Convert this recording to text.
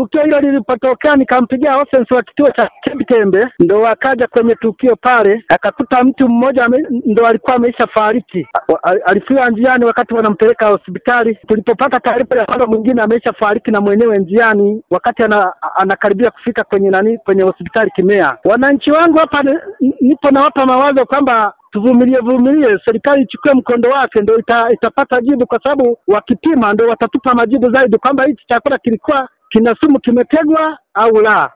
tukio hilo lilipotokea, nikampigia ofensi wa kituo cha Chembe, ndo wakaja kwenye tukio pale, akakuta mtu mmoja ndo alikuwa ameisha fariki, alifiwa njiani wakati wanampeleka hospitali. Tulipopata taarifa ya kwamba mwingine ameisha fariki na mwenyewe njiani, wakati ana, anakaribia kufika kwenye nani, kwenye hospitali Kimea. Wananchi wangu hapa nipo nawapa mawazo kwamba tuvumilie vumilie, serikali ichukue mkondo wake, ndo ita, itapata jibu, kwa sababu wakipima ndo watatupa majibu zaidi kwamba hichi chakula kilikuwa kina sumu kimetegwa au la.